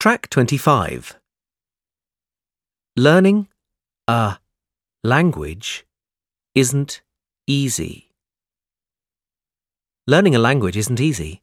Track 25. Learning a language isn't easy. Learning a language isn't easy.